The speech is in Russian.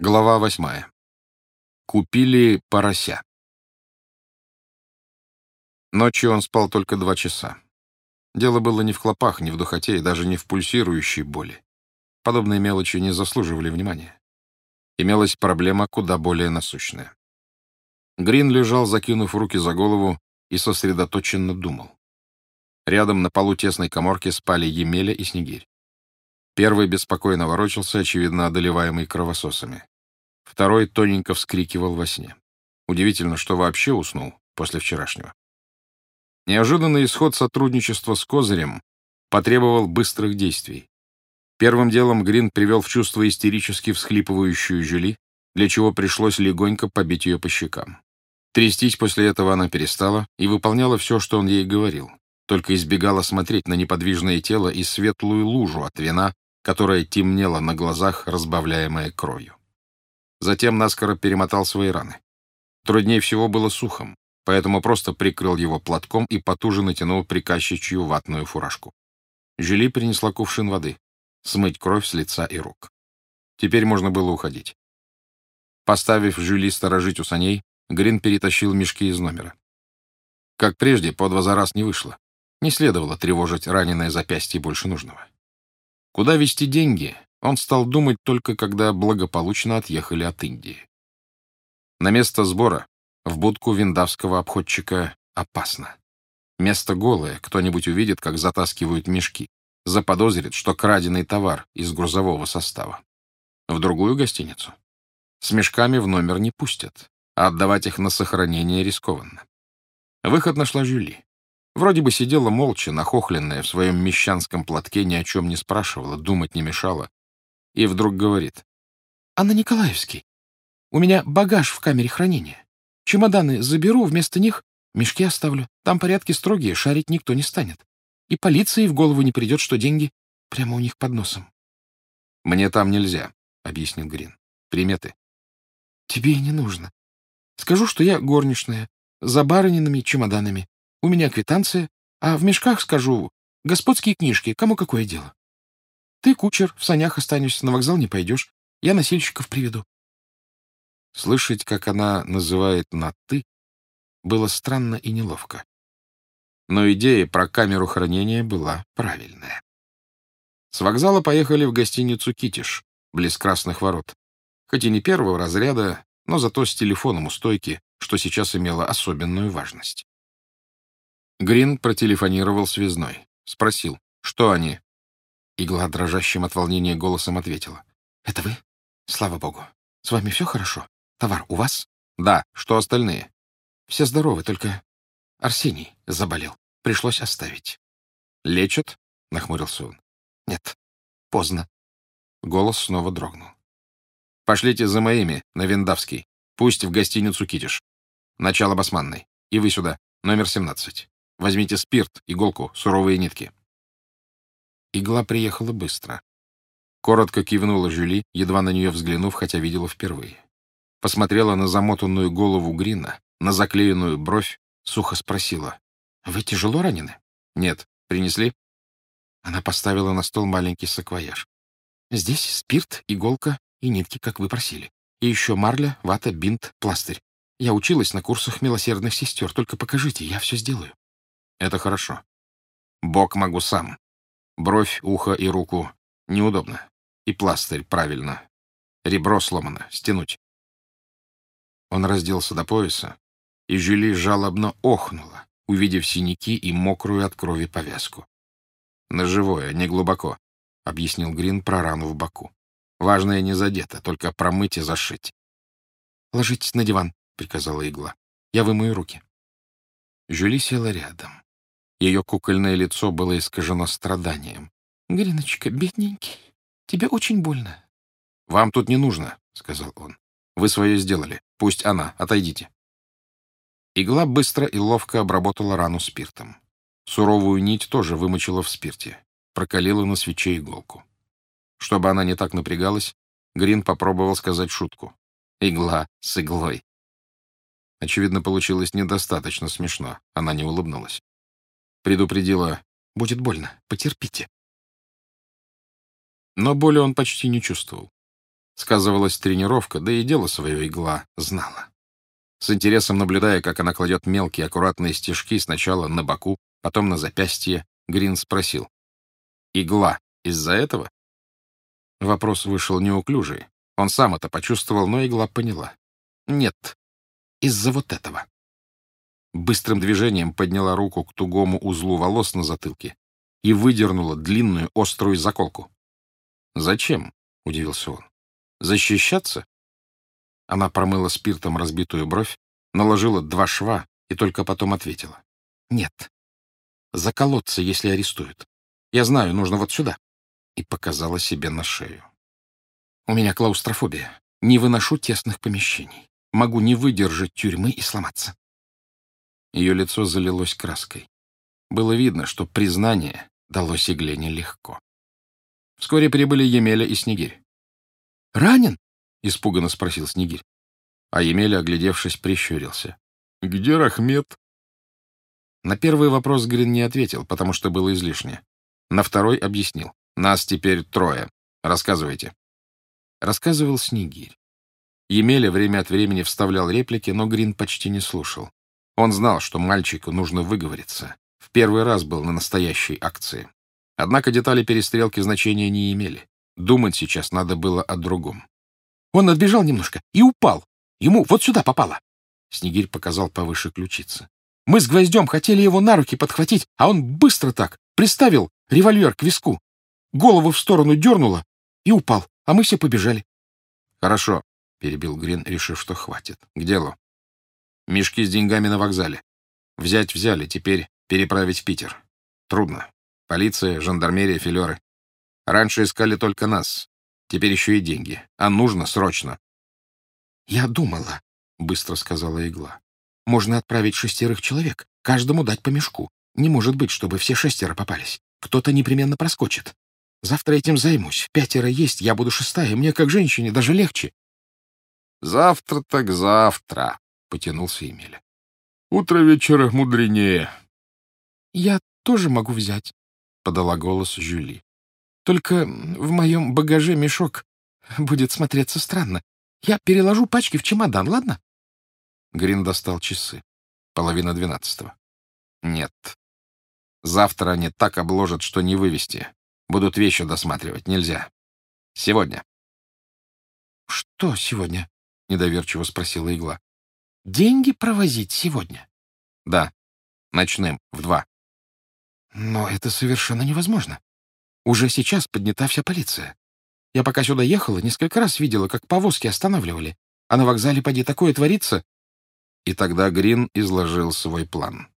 Глава восьмая. Купили порося. Ночью он спал только два часа. Дело было не в хлопах, не в духоте и даже не в пульсирующей боли. Подобные мелочи не заслуживали внимания. Имелась проблема куда более насущная. Грин лежал, закинув руки за голову, и сосредоточенно думал. Рядом на полу тесной коморки спали Емеля и Снегирь. Первый беспокойно ворочался, очевидно, одолеваемый кровососами. Второй тоненько вскрикивал во сне. Удивительно, что вообще уснул после вчерашнего. Неожиданный исход сотрудничества с Козырем потребовал быстрых действий. Первым делом Грин привел в чувство истерически всхлипывающую Жюли, для чего пришлось легонько побить ее по щекам. Трястись после этого она перестала и выполняла все, что он ей говорил, только избегала смотреть на неподвижное тело и светлую лужу от вина, которая темнела на глазах, разбавляемая кровью. Затем наскоро перемотал свои раны. Труднее всего было сухом, поэтому просто прикрыл его платком и потуже натянул приказчичью ватную фуражку. Жюли принесла кувшин воды, смыть кровь с лица и рук. Теперь можно было уходить. Поставив Жюли сторожить у саней, Грин перетащил мешки из номера. Как прежде, по два за раз не вышло. Не следовало тревожить раненое запястье больше нужного. Куда вести деньги, он стал думать только когда благополучно отъехали от Индии. На место сбора, в будку виндавского обходчика, опасно. Место голое, кто-нибудь увидит, как затаскивают мешки, заподозрит, что краденый товар из грузового состава. В другую гостиницу. С мешками в номер не пустят, а отдавать их на сохранение рискованно. Выход нашла Жюли. Вроде бы сидела молча, нахохленная, в своем мещанском платке, ни о чем не спрашивала, думать не мешала. И вдруг говорит. «Анна Николаевский, у меня багаж в камере хранения. Чемоданы заберу, вместо них мешки оставлю. Там порядки строгие, шарить никто не станет. И полиции в голову не придет, что деньги прямо у них под носом». «Мне там нельзя», — объяснил Грин. «Приметы». «Тебе и не нужно. Скажу, что я горничная, за барынинами чемоданами. У меня квитанция, а в мешках скажу господские книжки, кому какое дело. Ты, кучер, в санях останешься, на вокзал не пойдешь. Я носильщиков приведу. Слышать, как она называет на «ты», было странно и неловко. Но идея про камеру хранения была правильная. С вокзала поехали в гостиницу «Китиш», близ Красных ворот. Хоть и не первого разряда, но зато с телефоном у стойки, что сейчас имело особенную важность. Грин протелефонировал связной. Спросил, что они? Игла дрожащим от волнения голосом ответила. «Это вы? Слава богу. С вами все хорошо? Товар у вас?» «Да. Что остальные?» «Все здоровы, только Арсений заболел. Пришлось оставить». «Лечат?» — нахмурился он. «Нет. Поздно». Голос снова дрогнул. «Пошлите за моими, на Виндавский. Пусть в гостиницу Китиш. Начало Басманной. И вы сюда. Номер 17. Возьмите спирт, иголку, суровые нитки. Игла приехала быстро. Коротко кивнула Жюли, едва на нее взглянув, хотя видела впервые. Посмотрела на замотанную голову Грина, на заклеенную бровь, сухо спросила. «Вы тяжело ранены?» «Нет. Принесли?» Она поставила на стол маленький саквояж. «Здесь спирт, иголка и нитки, как вы просили. И еще марля, вата, бинт, пластырь. Я училась на курсах милосердных сестер. Только покажите, я все сделаю». Это хорошо. Бок могу сам. Бровь, ухо и руку неудобно. И пластырь правильно. Ребро сломано. Стянуть. Он разделся до пояса, и Жюли жалобно охнула, увидев синяки и мокрую от крови повязку. «Ножевое, не глубоко», — объяснил Грин про рану в боку. «Важное не задето, только промыть и зашить». «Ложитесь на диван», — приказала игла. «Я вымою руки». Жюли села рядом. Ее кукольное лицо было искажено страданием. — Гриночка, бедненький, тебе очень больно. — Вам тут не нужно, — сказал он. — Вы свое сделали. Пусть она. Отойдите. Игла быстро и ловко обработала рану спиртом. Суровую нить тоже вымочила в спирте. Прокалила на свече иголку. Чтобы она не так напрягалась, Грин попробовал сказать шутку. Игла с иглой. Очевидно, получилось недостаточно смешно. Она не улыбнулась. Предупредила, будет больно, потерпите. Но боли он почти не чувствовал. Сказывалась тренировка, да и дело свое игла знала. С интересом наблюдая, как она кладет мелкие аккуратные стежки сначала на боку, потом на запястье, Грин спросил. «Игла из-за этого?» Вопрос вышел неуклюжий. Он сам это почувствовал, но игла поняла. «Нет, из-за вот этого». Быстрым движением подняла руку к тугому узлу волос на затылке и выдернула длинную острую заколку. «Зачем?» — удивился он. «Защищаться?» Она промыла спиртом разбитую бровь, наложила два шва и только потом ответила. «Нет. Заколоться, если арестуют. Я знаю, нужно вот сюда». И показала себе на шею. «У меня клаустрофобия. Не выношу тесных помещений. Могу не выдержать тюрьмы и сломаться». Ее лицо залилось краской. Было видно, что признание далось игле нелегко. Вскоре прибыли Емеля и Снегирь. «Ранен?» — испуганно спросил Снегирь. А Емеля, оглядевшись, прищурился. «Где Рахмет?» На первый вопрос Грин не ответил, потому что было излишне. На второй объяснил. «Нас теперь трое. Рассказывайте». Рассказывал Снегирь. Емеля время от времени вставлял реплики, но Грин почти не слушал. Он знал, что мальчику нужно выговориться. В первый раз был на настоящей акции. Однако детали перестрелки значения не имели. Думать сейчас надо было о другом. Он отбежал немножко и упал. Ему вот сюда попало. Снегирь показал повыше ключицы. Мы с гвоздем хотели его на руки подхватить, а он быстро так приставил револьвер к виску. Голову в сторону дернуло и упал, а мы все побежали. — Хорошо, — перебил Грин, решив, что хватит. — К делу. Мешки с деньгами на вокзале. Взять взяли, теперь переправить в Питер. Трудно. Полиция, жандармерия, филеры. Раньше искали только нас. Теперь еще и деньги. А нужно срочно. «Я думала», — быстро сказала игла. «Можно отправить шестерых человек, каждому дать по мешку. Не может быть, чтобы все шестеро попались. Кто-то непременно проскочит. Завтра этим займусь. Пятеро есть, я буду шестая. Мне, как женщине, даже легче». «Завтра так завтра», — потянулся Емеля. «Утро вечера мудренее». «Я тоже могу взять», — подала голос Жюли. «Только в моем багаже мешок будет смотреться странно. Я переложу пачки в чемодан, ладно?» Грин достал часы. Половина двенадцатого. «Нет. Завтра они так обложат, что не вывести. Будут вещи досматривать. Нельзя. Сегодня». «Что сегодня?» — недоверчиво спросила игла. Деньги провозить сегодня? Да. Ночным, в два. Но это совершенно невозможно. Уже сейчас поднята вся полиция. Я пока сюда ехала, несколько раз видела, как повозки останавливали. А на вокзале поди такое творится. И тогда Грин изложил свой план.